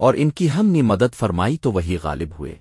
اور ان کی ہم نے مدد فرمائی تو وہی غالب ہوئے۔